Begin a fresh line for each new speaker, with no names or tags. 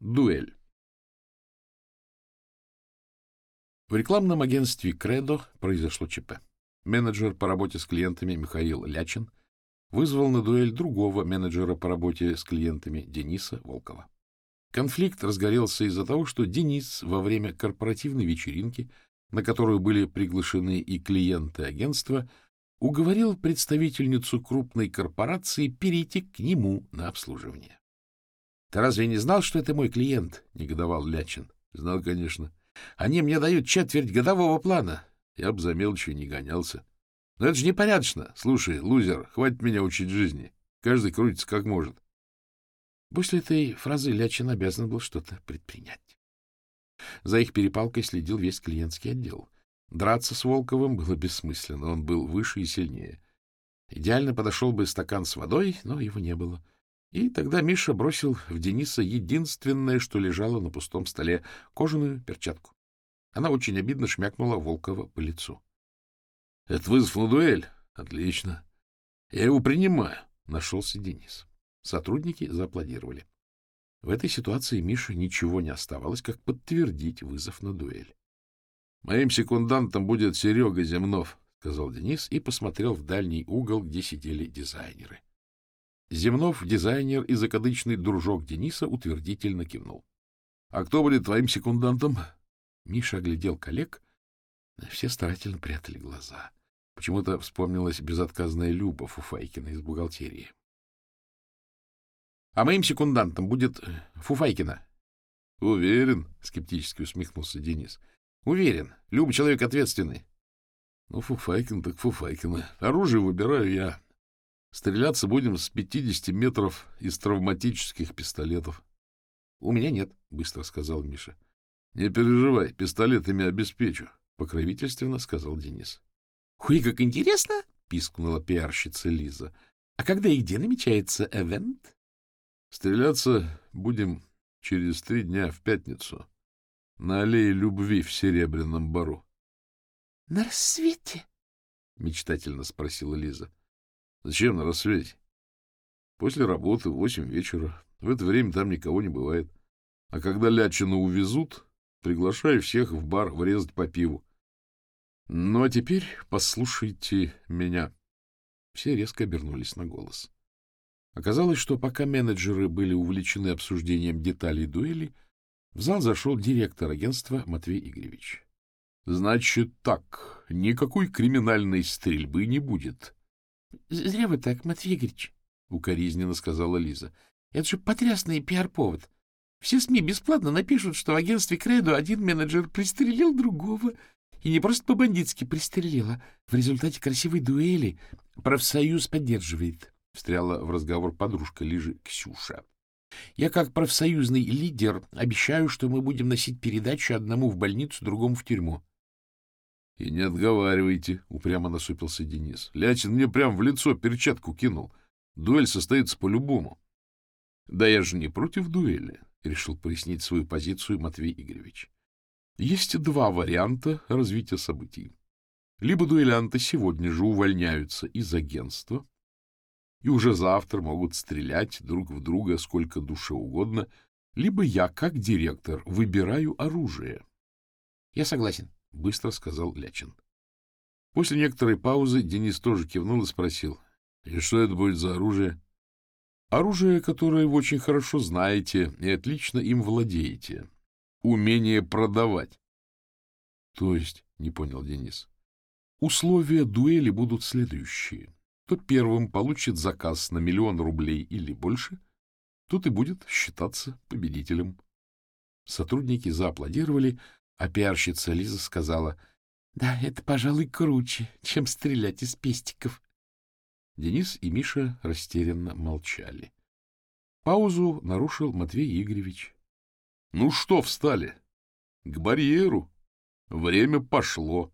Дуэль. В рекламном агентстве «Кредо» произошло ЧП. Менеджер по работе с клиентами Михаил Лячин вызвал на дуэль другого менеджера по работе с клиентами Дениса Волкова. Конфликт разгорелся из-за того, что Денис во время корпоративной вечеринки, на которую были приглашены и клиенты агентства, уговорил представительницу крупной корпорации перейти к нему на обслуживание. — Ты разве не знал, что это мой клиент? — негодовал Лячин. — Знал, конечно. — Они мне дают четверть годового плана. Я бы за мелочью не гонялся. Но это же непорядочно. Слушай, лузер, хватит меня учить жизни. Каждый крутится как может. После этой фразы Лячин обязан был что-то предпринять. За их перепалкой следил весь клиентский отдел. Драться с Волковым было бессмысленно, он был выше и сильнее. Идеально подошел бы стакан с водой, но его не было. — и тогда Миша бросил в Дениса единственное, что лежало на пустом столе — кожаную перчатку. Она очень обидно шмякнула Волкова по лицу. — Это вызов на дуэль? Отлично. Я его принимаю. Нашелся Денис. Сотрудники зааплодировали. В этой ситуации Мише ничего не оставалось, как подтвердить вызов на дуэль. — Моим секундантом будет Серега Земнов, — сказал Денис и посмотрел в дальний угол, где сидели дизайнеры. Земнов, дизайнер и закадычный дружок Дениса утвердительно кивнул. — А кто будет твоим секундантом? Миша оглядел коллег. Все старательно прятали глаза. Почему-то вспомнилась безотказная Люба Фуфайкина из бухгалтерии. — А моим секундантом будет э, Фуфайкина. — Уверен, — скептически усмехнулся Денис. — Уверен. Люба человек ответственный. — Ну, Фуфайкин так Фуфайкина. Оружие выбираю я. Стреляться будем с 50 метров из травматических пистолетов. — У меня нет, — быстро сказал Миша. — Не переживай, пистолетами обеспечу, — покровительственно сказал Денис. — Ой, как интересно! — пискнула пиарщица Лиза. — А когда и где намечается эвент? — Стреляться будем через три дня в пятницу на аллее любви в Серебряном Бару. — На рассвете? — мечтательно спросила Лиза. Зачем на рассвете? После работы в восемь вечера. В это время там никого не бывает. А когда Лячину увезут, приглашаю всех в бар врезать по пиву. Ну, а теперь послушайте меня. Все резко обернулись на голос. Оказалось, что пока менеджеры были увлечены обсуждением деталей дуэли, в зал зашел директор агентства Матвей Игоревич. — Значит так, никакой криминальной стрельбы не будет. — Зря вы так, Матвей Игоревич, — укоризненно сказала Лиза. — Это же потрясный пиар-повод. Все СМИ бесплатно напишут, что в агентстве Кредо один менеджер пристрелил другого. И не просто по-бандитски пристрелил, а в результате красивой дуэли профсоюз поддерживает, — встряла в разговор подружка Лижи Ксюша. Я, как профсоюзный лидер, обещаю, что мы будем носить передачу одному в больницу, другому в тюрьму. — И не отговаривайте, — упрямо насупился Денис. — Лятин мне прям в лицо перчатку кинул. Дуэль состоится по-любому. — Да я же не против дуэли, — решил пояснить свою позицию Матвей Игоревич. — Есть два варианта развития событий. Либо дуэлянты сегодня же увольняются из агентства и уже завтра могут стрелять друг в друга сколько душе угодно, либо я, как директор, выбираю оружие. — Я согласен, — быстро сказал Лячин. После некоторой паузы Денис тоже кивнул и спросил. — И что это будет за оружие? — Оружие, которое вы очень хорошо знаете и отлично им владеете. Умение продавать. — То есть, — не понял Денис, — условия дуэли будут следующие. Кто первым получит заказ на миллион рублей или больше, тот и будет считаться победителем. Сотрудники зааплодировали, — а пиарщица Лиза сказала, — Да, это, пожалуй, круче, чем стрелять из пестиков. Денис и Миша растерянно молчали. Паузу нарушил Матвей Игоревич. — Ну что встали? К барьеру. Время пошло.